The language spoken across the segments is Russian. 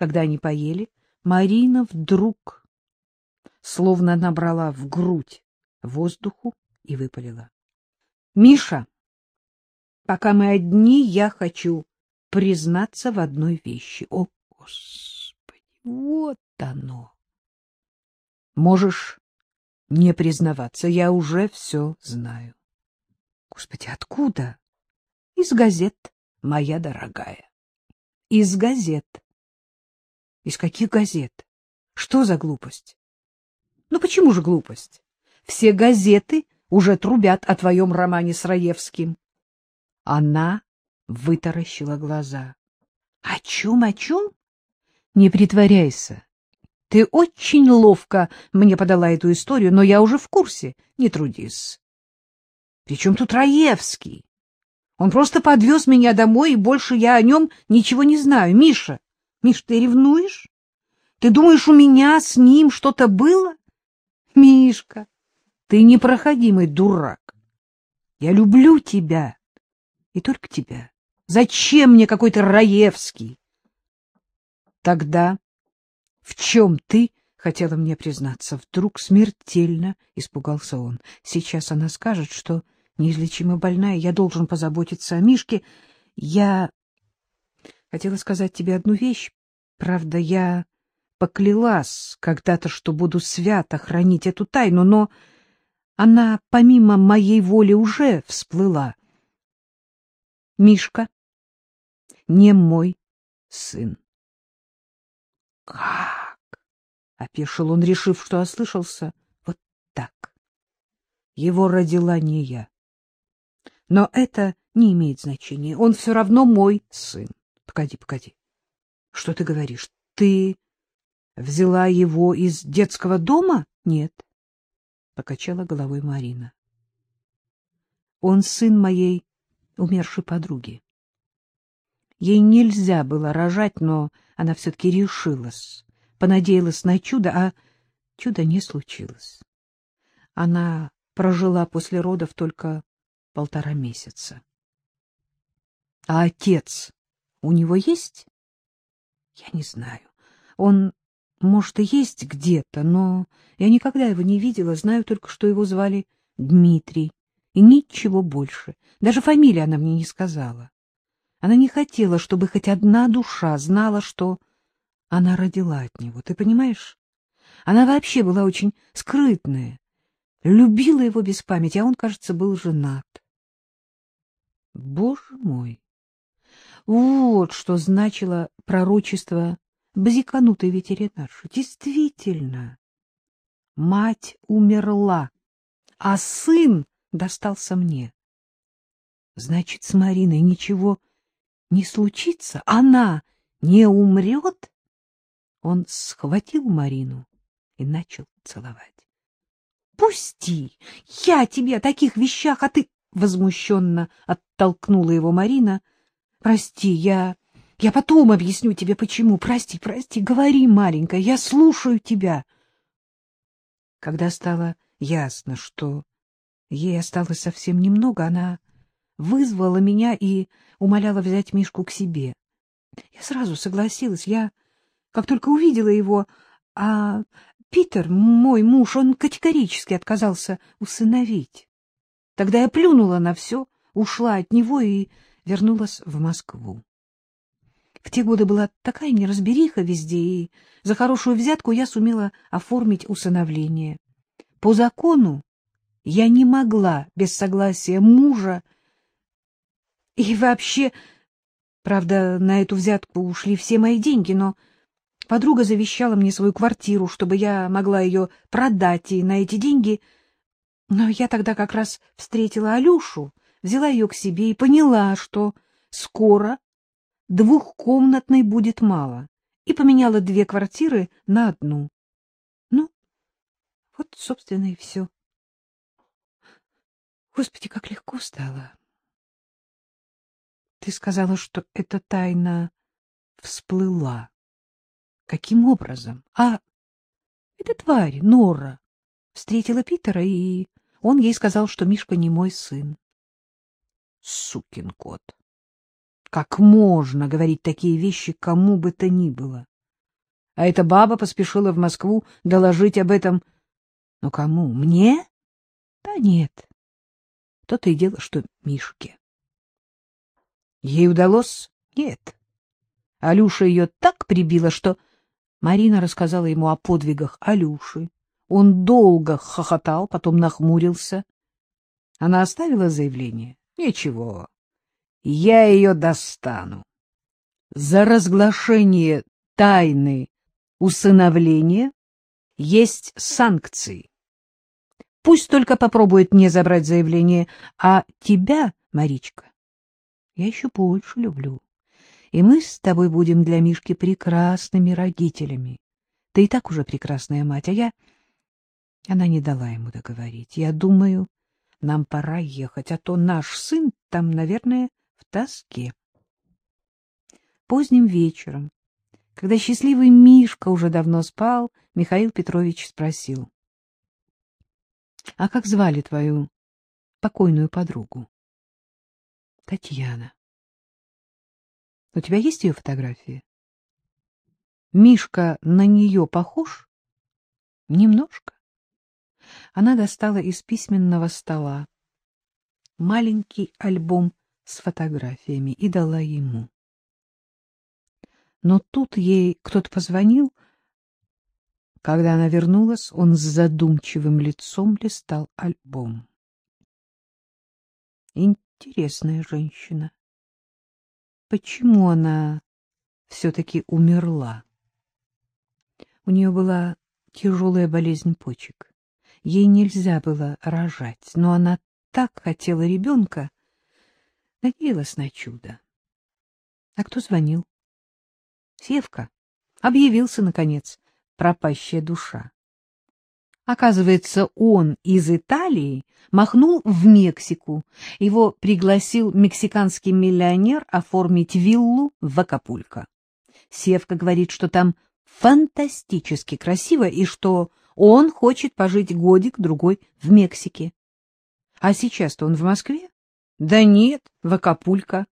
когда они поели, Марина вдруг словно набрала в грудь воздуху и выпалила. — Миша, пока мы одни, я хочу признаться в одной вещи. О, Господи, вот оно! Можешь не признаваться, я уже все знаю. Господи, откуда? Из газет, моя дорогая. Из газет. Из каких газет? Что за глупость? Ну почему же глупость? Все газеты уже трубят о твоем романе с Раевским. Она вытаращила глаза. — О чем, о чем? Не притворяйся. Ты очень ловко мне подала эту историю, но я уже в курсе. Не трудись. Причем тут Раевский? Он просто подвез меня домой, и больше я о нем ничего не знаю. Миша, Миш, ты ревнуешь? Ты думаешь, у меня с ним что-то было? Мишка, ты непроходимый дурак. Я люблю тебя. И только тебя. Зачем мне какой-то Раевский? Тогда в чем ты хотела мне признаться? Вдруг смертельно испугался он. Сейчас она скажет, что неизлечимо больная, я должен позаботиться о Мишке. Я хотела сказать тебе одну вещь. Правда, я поклялась когда-то, что буду свято хранить эту тайну, но она помимо моей воли уже всплыла. Мишка не мой сын. — Как? — опешил он, решив, что ослышался. — Вот так. Его родила не я. Но это не имеет значения. Он все равно мой сын. Погоди, погоди. Что ты говоришь? Ты взяла его из детского дома? Нет. Покачала головой Марина. Он сын моей умершей подруги. Ей нельзя было рожать, но она все-таки решилась, понадеялась на чудо, а чуда не случилось. Она прожила после родов только полтора месяца. — А отец у него есть? — Я не знаю. Он, может, и есть где-то, но я никогда его не видела, знаю только, что его звали Дмитрий, и ничего больше. Даже фамилии она мне не сказала. Она не хотела, чтобы хоть одна душа знала, что она родила от него. Ты понимаешь? Она вообще была очень скрытная, любила его без памяти, а он, кажется, был женат. Боже мой! Вот что значило пророчество базиканутой ветеринарши. Действительно, мать умерла, а сын достался мне. Значит, с Мариной ничего не случится? Она не умрет? Он схватил Марину и начал целовать. — Пусти! Я тебе о таких вещах, а ты... — возмущенно оттолкнула его Марина. — Прости, я... Я потом объясню тебе, почему. Прости, прости, говори, маленькая, я слушаю тебя. Когда стало ясно, что ей осталось совсем немного, она вызвала меня и умоляла взять Мишку к себе. Я сразу согласилась. Я, как только увидела его, а Питер, мой муж, он категорически отказался усыновить. Тогда я плюнула на все, ушла от него и вернулась в Москву. В те годы была такая неразбериха везде, и за хорошую взятку я сумела оформить усыновление. По закону я не могла без согласия мужа и вообще, правда, на эту взятку ушли все мои деньги, но подруга завещала мне свою квартиру, чтобы я могла ее продать, и на эти деньги... Но я тогда как раз встретила Алюшу, взяла ее к себе и поняла, что скоро двухкомнатной будет мало, и поменяла две квартиры на одну. Ну, вот, собственно, и все. Господи, как легко стало. Ты сказала, что эта тайна всплыла. Каким образом? А эта тварь, Нора, встретила Питера, и он ей сказал, что Мишка не мой сын. Сукин кот. Как можно говорить такие вещи кому бы то ни было? а эта баба поспешила в Москву доложить об этом. Но кому? Мне? Да нет. То-то и дело, что Мишке. Ей удалось? Нет. Алюша ее так прибила, что Марина рассказала ему о подвигах Алюши. Он долго хохотал, потом нахмурился. Она оставила заявление? Ничего. Я ее достану. За разглашение тайны усыновления есть санкции. Пусть только попробует не забрать заявление, а тебя, Маричка, я еще больше люблю. И мы с тобой будем для Мишки прекрасными родителями. Ты и так уже прекрасная мать, а я... Она не дала ему договорить. Я думаю, нам пора ехать, а то наш сын там, наверное, в тоске. Поздним вечером, когда счастливый Мишка уже давно спал, Михаил Петрович спросил. — А как звали твою покойную подругу? — Татьяна. — У тебя есть ее фотографии? — Мишка на нее похож? — Немножко. Она достала из письменного стола маленький альбом с фотографиями и дала ему. Но тут ей кто-то позвонил. Когда она вернулась, он с задумчивым лицом листал альбом. Интересная женщина. Почему она все-таки умерла? У нее была тяжелая болезнь почек. Ей нельзя было рожать, но она так хотела ребенка, надеялась на чудо. А кто звонил? Севка. Объявился, наконец, пропащая душа. Оказывается, он из Италии махнул в Мексику. Его пригласил мексиканский миллионер оформить виллу в Акапулько. Севка говорит, что там фантастически красиво и что он хочет пожить годик-другой в Мексике. А сейчас-то он в Москве? Да нет, в Акапулько.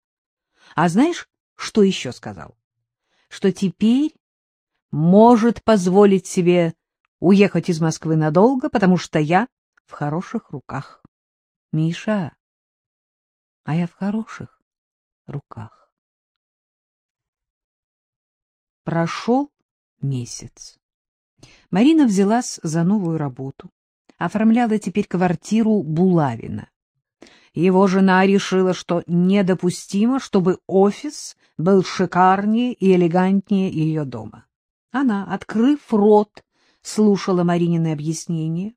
А знаешь, что еще сказал? Что теперь может позволить себе уехать из Москвы надолго, потому что я в хороших руках. Миша, а я в хороших руках. Прошел месяц. Марина взялась за новую работу. Оформляла теперь квартиру Булавина. Его жена решила, что недопустимо, чтобы офис был шикарнее и элегантнее ее дома. Она, открыв рот, слушала Маринины объяснения.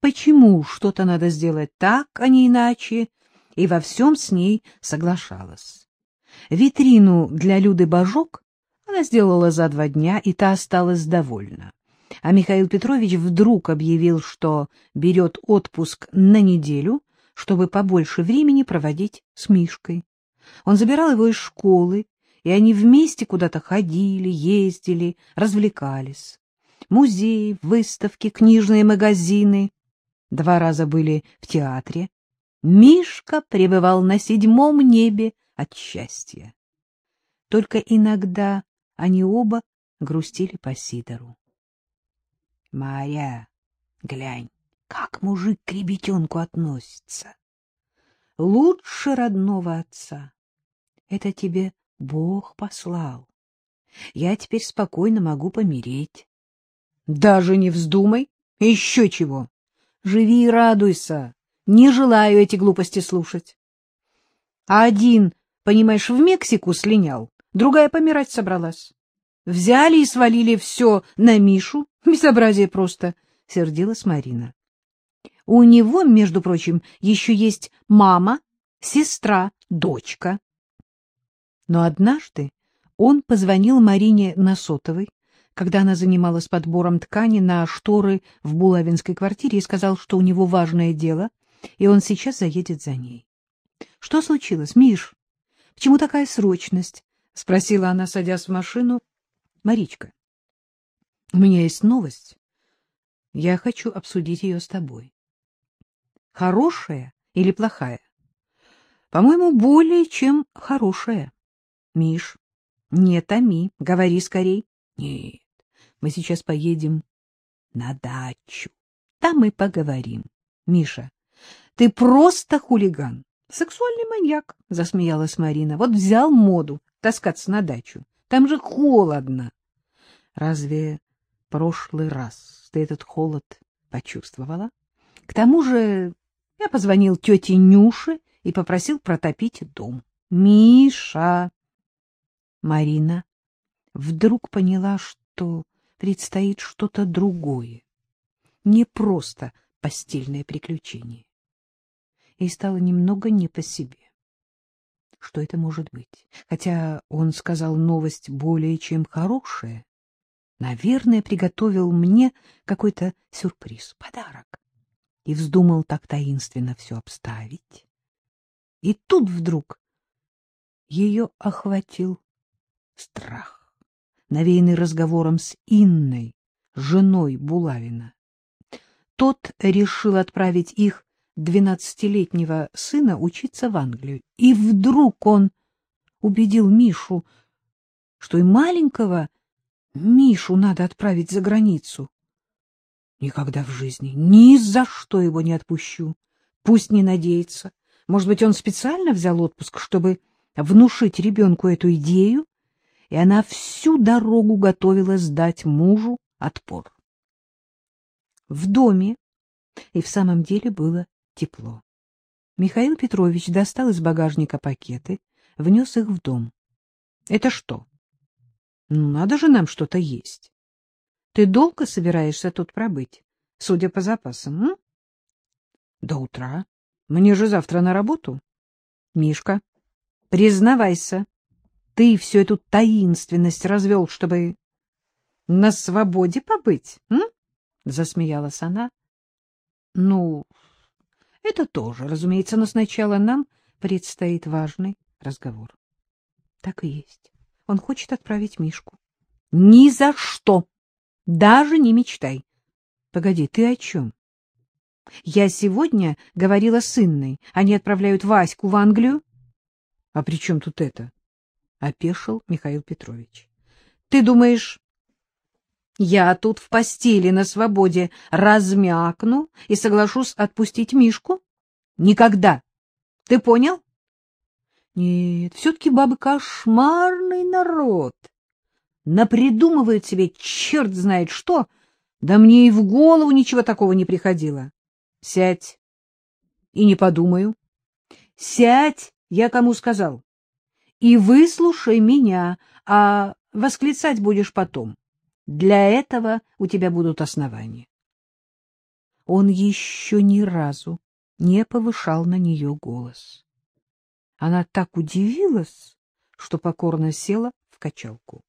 Почему что-то надо сделать так, а не иначе, и во всем с ней соглашалась. Витрину для Люды Бажок она сделала за два дня, и та осталась довольна. А Михаил Петрович вдруг объявил, что берет отпуск на неделю, чтобы побольше времени проводить с Мишкой. Он забирал его из школы, и они вместе куда-то ходили, ездили, развлекались музеи, выставки, книжные магазины. Два раза были в театре. Мишка пребывал на седьмом небе от счастья. Только иногда они оба грустили по Сидору. — Маря, глянь, как мужик к ребятенку относится. Лучше родного отца. Это тебе Бог послал. Я теперь спокойно могу помереть. Даже не вздумай. Еще чего. Живи и радуйся. Не желаю эти глупости слушать. Один, понимаешь, в Мексику слинял, другая помирать собралась. Взяли и свалили все на Мишу. Безобразие просто, — сердилась Марина. У него, между прочим, еще есть мама, сестра, дочка. Но однажды он позвонил Марине на сотовой, когда она занималась подбором ткани на шторы в Булавинской квартире и сказал, что у него важное дело, и он сейчас заедет за ней. — Что случилось, Миш? Почему такая срочность? — спросила она, садясь в машину. — Маричка, у меня есть новость. Я хочу обсудить ее с тобой. — Хорошая или плохая? — По-моему, более чем хорошая. — Миш, не томи, говори скорей. — Нет, Мы сейчас поедем на дачу. Там мы поговорим. Миша, ты просто хулиган, сексуальный маньяк, — засмеялась Марина. Вот взял моду таскаться на дачу. Там же холодно. Разве прошлый раз ты этот холод почувствовала? К тому же я позвонил тете Нюше и попросил протопить дом. Миша! Марина вдруг поняла, что предстоит что-то другое, не просто постельное приключение. И стало немного не по себе. Что это может быть? Хотя он сказал новость более чем хорошая. Наверное, приготовил мне какой-то сюрприз, подарок. И вздумал так таинственно все обставить. И тут вдруг ее охватил страх, навеянный разговором с Инной, женой Булавина. Тот решил отправить их двенадцатилетнего сына учиться в Англию. И вдруг он убедил Мишу, что и маленького Мишу надо отправить за границу. Никогда в жизни, ни за что его не отпущу. Пусть не надеется. Может быть, он специально взял отпуск, чтобы внушить ребенку эту идею, и она всю дорогу готовилась дать мужу отпор. В доме и в самом деле было тепло. Михаил Петрович достал из багажника пакеты, внес их в дом. — Это что? Ну, надо же нам что-то есть. Ты долго собираешься тут пробыть, судя по запасам, м? До утра. Мне же завтра на работу. Мишка, признавайся, ты всю эту таинственность развел, чтобы на свободе побыть, м? Засмеялась она. Ну, это тоже, разумеется, но сначала нам предстоит важный разговор. Так и есть. Он хочет отправить Мишку. — Ни за что! Даже не мечтай. — Погоди, ты о чем? — Я сегодня говорила с Инной. Они отправляют Ваську в Англию. — А при чем тут это? — опешил Михаил Петрович. — Ты думаешь, я тут в постели на свободе размякну и соглашусь отпустить Мишку? Никогда. Ты понял? Нет, все-таки бабы кошмарный народ. Напридумывает себе черт знает что, да мне и в голову ничего такого не приходило. Сядь. И не подумаю. Сядь, я кому сказал. И выслушай меня, а восклицать будешь потом. Для этого у тебя будут основания. Он еще ни разу не повышал на нее голос. Она так удивилась, что покорно села в качалку.